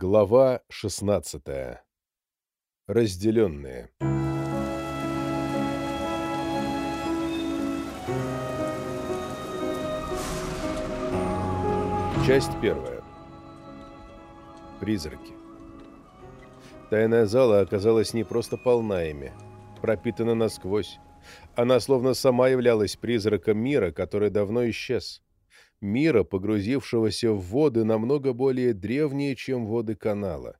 Глава 16. Разделенные. Часть первая. Призраки. Тайная зала оказалась не просто полна ими, пропитана насквозь. Она словно сама являлась призраком мира, который давно исчез мира, погрузившегося в воды намного более древние, чем воды канала.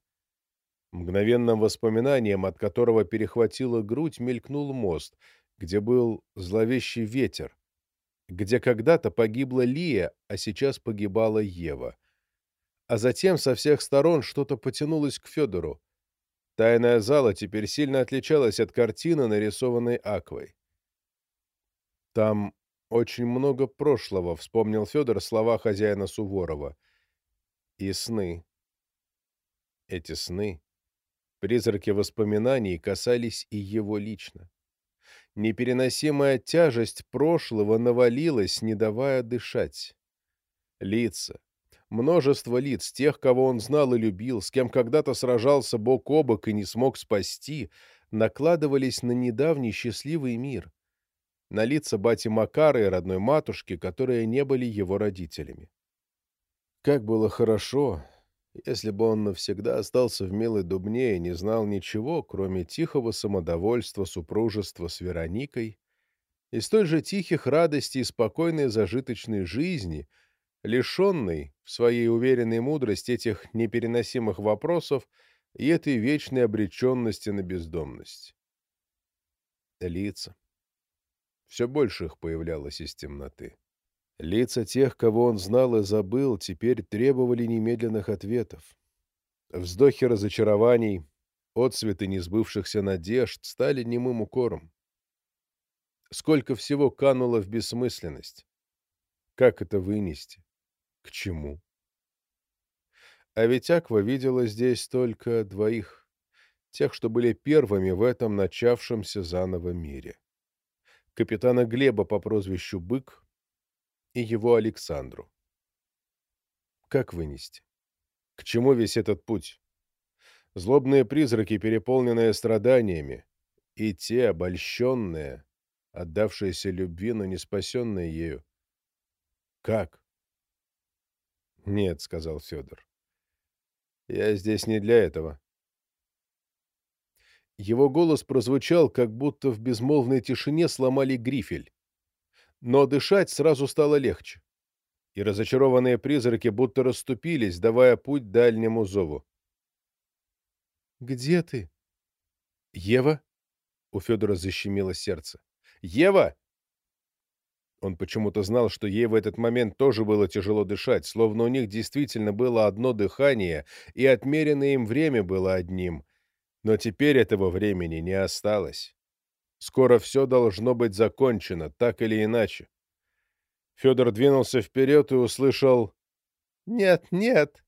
Мгновенным воспоминанием, от которого перехватила грудь, мелькнул мост, где был зловещий ветер, где когда-то погибла Лия, а сейчас погибала Ева. А затем со всех сторон что-то потянулось к Федору. Тайная зала теперь сильно отличалась от картины, нарисованной Аквой. Там очень много прошлого, вспомнил Федор слова хозяина Суворова. И сны. Эти сны, призраки воспоминаний, касались и его лично. Непереносимая тяжесть прошлого навалилась, не давая дышать. Лица, множество лиц, тех, кого он знал и любил, с кем когда-то сражался бок о бок и не смог спасти, накладывались на недавний счастливый мир на лица бати Макара и родной матушки, которые не были его родителями. Как было хорошо, если бы он навсегда остался в Милой Дубне и не знал ничего, кроме тихого самодовольства супружества с Вероникой и столь же тихих радостей и спокойной зажиточной жизни, лишенной в своей уверенной мудрости этих непереносимых вопросов и этой вечной обреченности на бездомность. Лица. Все больше их появлялось из темноты. Лица тех, кого он знал и забыл, теперь требовали немедленных ответов. Вздохи разочарований, отцветы несбывшихся надежд стали немым укором. Сколько всего кануло в бессмысленность. Как это вынести? К чему? А ведь Аква видела здесь только двоих, тех, что были первыми в этом начавшемся заново мире капитана Глеба по прозвищу Бык и его Александру. Как вынести? К чему весь этот путь? Злобные призраки, переполненные страданиями, и те, обольщенные, отдавшиеся любви, но не спасенные ею. Как? Нет, — сказал Федор. Я здесь не для этого. Его голос прозвучал, как будто в безмолвной тишине сломали грифель. Но дышать сразу стало легче. И разочарованные призраки будто расступились, давая путь дальнему зову. «Где ты?» «Ева?» — у Федора защемило сердце. «Ева!» Он почему-то знал, что ей в этот момент тоже было тяжело дышать, словно у них действительно было одно дыхание, и отмеренное им время было одним — но теперь этого времени не осталось. Скоро все должно быть закончено, так или иначе. Федор двинулся вперед и услышал «Нет, нет!»